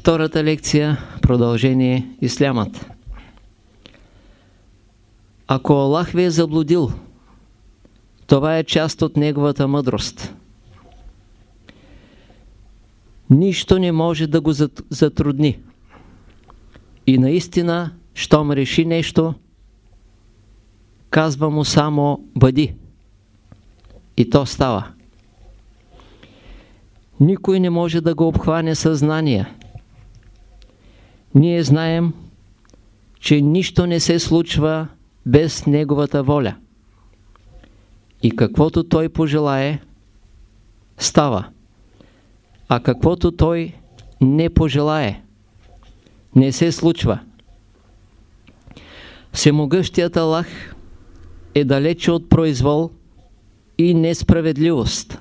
Втората лекция – продължение Ислямът. Ако Аллах ви е заблудил, това е част от Неговата мъдрост. Нищо не може да го затрудни. И наистина, щом реши нещо, казва му само бъди. И то става. Никой не може да го обхване съзнание. Ние знаем, че нищо не се случва без Неговата воля. И каквото Той пожелае, става. А каквото Той не пожелае, не се случва. Всемогъщият Аллах е далече от произвол и несправедливост.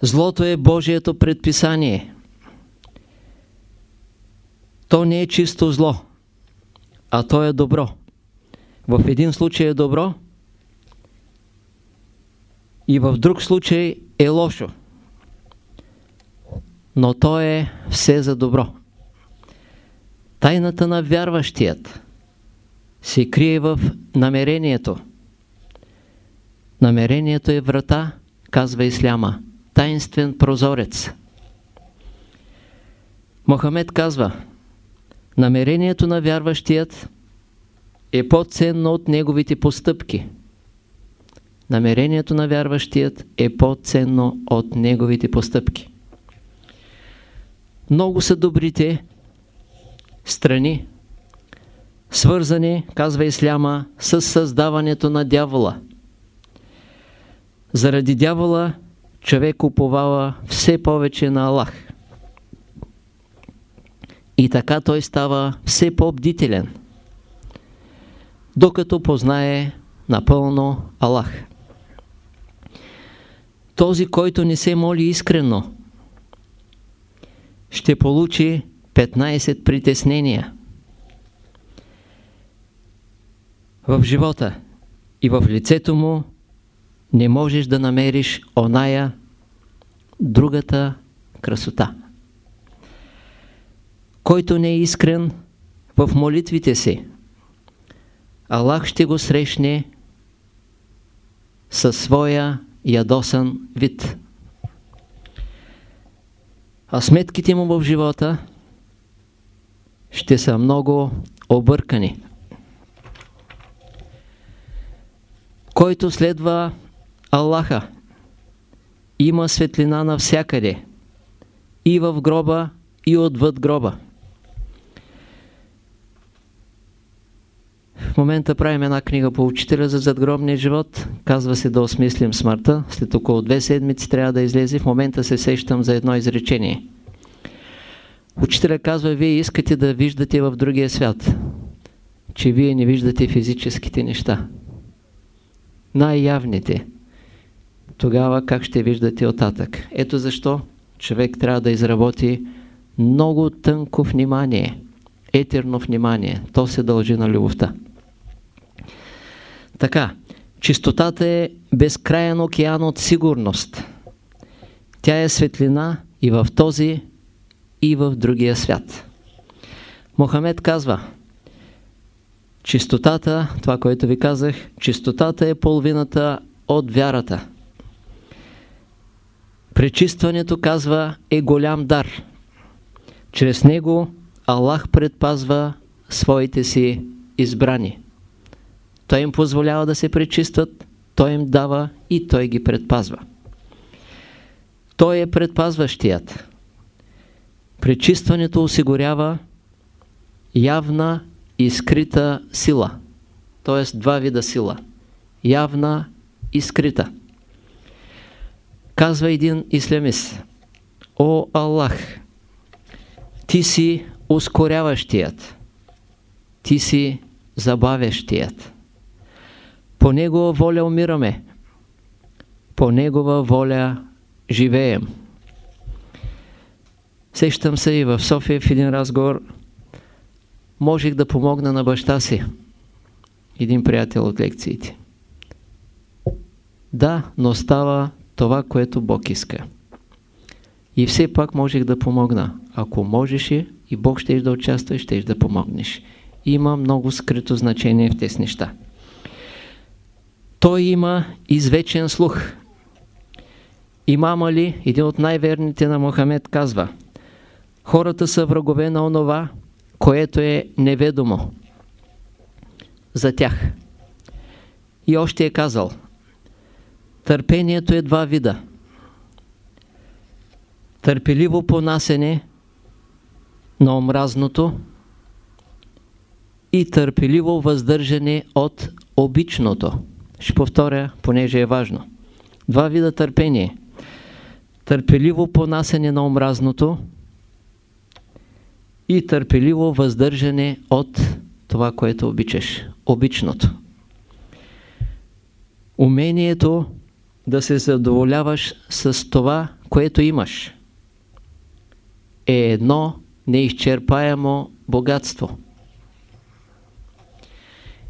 Злото е Божието предписание. То не е чисто зло, а то е добро. В един случай е добро и в друг случай е лошо. Но то е все за добро. Тайната на вярващият се крие в намерението. Намерението е врата, казва Исляма, таинствен прозорец. Мохамед казва, намерението на вярващият е по-ценно от неговите постъпки. Намерението на вярващият е по-ценно от неговите постъпки. Много са добрите страни, свързани, казва Исляма, с създаването на дявола. Заради дявола човек уповава все повече на Аллах. И така той става все по-бдителен, докато познае напълно Аллах. Този, който не се моли искрено, ще получи 15 притеснения. В живота и в лицето му не можеш да намериш оная другата красота. Който не е искрен в молитвите си, Аллах ще го срещне със своя ядосан вид. А сметките му в живота ще са много объркани. Който следва Аллаха, има светлина навсякъде. И в гроба, и отвъд гроба. В момента правим една книга по учителя за задгробния живот. Казва се да осмислим смъртта. След около две седмици трябва да излезе. В момента се сещам за едно изречение. Учителя казва, вие искате да виждате в другия свят, че вие не виждате физическите неща. Най-явните. Тогава как ще виждате оттатък? Ето защо човек трябва да изработи много тънко внимание, етерно внимание. То се дължи на любовта. Така, чистотата е безкрайен океан от сигурност. Тя е светлина и в този, и в другия свят. Мохамед казва, чистотата, това, което ви казах, чистотата е половината от вярата. Пречистването, казва, е голям дар. Чрез него Аллах предпазва своите си избрани. Той им позволява да се пречистват, Той им дава и Той ги предпазва. Той е предпазващият. Пречистването осигурява явна и скрита сила. Т.е. два вида сила. Явна и скрита. Казва един ислямист. О Аллах, ти си ускоряващият. Ти си забавящият. По Негова воля умираме. По Негова воля живеем. Сещам се и в София в един разговор можех да помогна на баща си. Един приятел от лекциите. Да, но става това, което Бог иска. И все пак можех да помогна. Ако можеше и Бог ще да участва, ще да помогнеш. Има много скрито значение в тези неща. Той има извечен слух. Имама ли, един от най-верните на Мохамед казва, хората са врагове на онова, което е неведомо за тях. И още е казал, търпението е два вида. Търпеливо понасене на омразното и търпеливо въздържане от обичното. Ще повторя, понеже е важно. Два вида търпение. Търпеливо понасене на омразното и търпеливо въздържане от това, което обичаш. Обичното. Умението да се задоволяваш с това, което имаш, е едно неизчерпаемо богатство.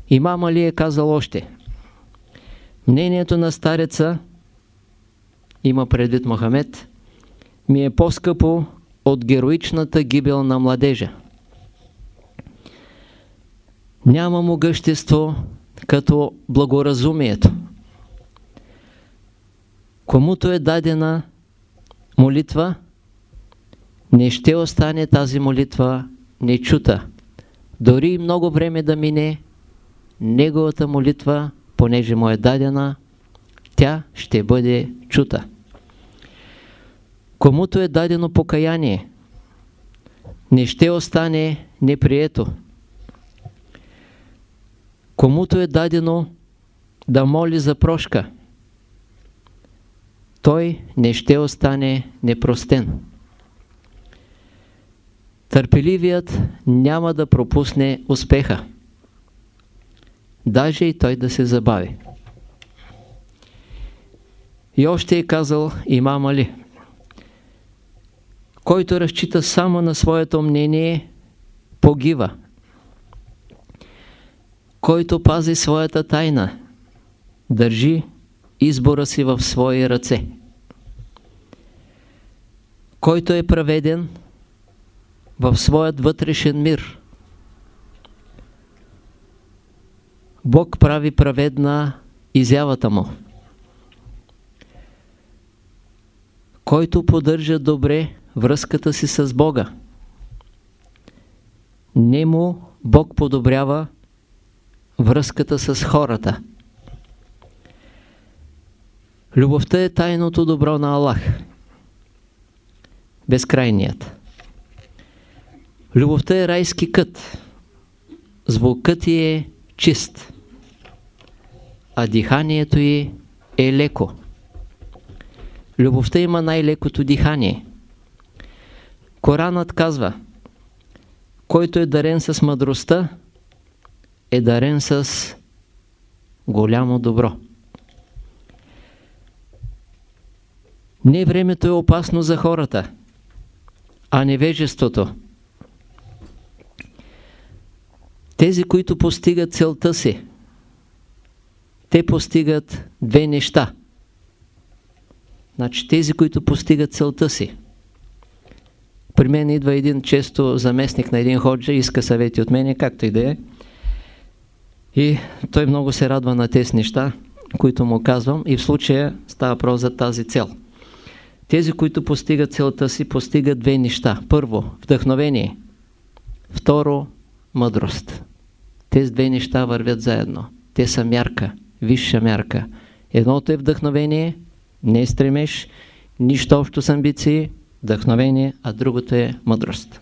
Имама ли е казал още? Мнението на стареца, има предвид Мохамед, ми е по-скъпо от героичната гибел на младежа. Няма могъщество като благоразумието. Комуто е дадена молитва, не ще остане тази молитва нечута. Дори и много време да мине, неговата молитва, понеже му е дадена, тя ще бъде чута. Комуто е дадено покаяние, не ще остане неприето. Комуто е дадено да моли за прошка, той не ще остане непростен. Търпеливият няма да пропусне успеха. Даже и той да се забави. И още е казал имам Али. Който разчита само на своето мнение, погива. Който пази своята тайна, държи избора си в свои ръце. Който е праведен в своят вътрешен мир. Бог прави праведна изявата му. Който поддържа добре връзката си с Бога. Не му Бог подобрява връзката с хората. Любовта е тайното добро на Аллах. Безкрайният. Любовта е райски кът. Звукът ти е чист. А диханието й е леко. Любовта има най-лекото дихание. Коранът казва, който е дарен с мъдростта, е дарен с голямо добро. Не времето е опасно за хората, а невежеството. Тези, които постигат целта си, те постигат две неща. Значи тези, които постигат целта си. При мен идва един често заместник на един ходжа, иска съвети от мене, както и да е. И той много се радва на тези неща, които му казвам и в случая става про за тази цел. Тези, които постигат целта си, постигат две неща. Първо, вдъхновение. Второ, мъдрост. Тези две неща вървят заедно. Те са мярка, висша мярка. Едното е вдъхновение, не стремеж, нищо общо с амбиции, вдъхновение, а другото е мъдрост.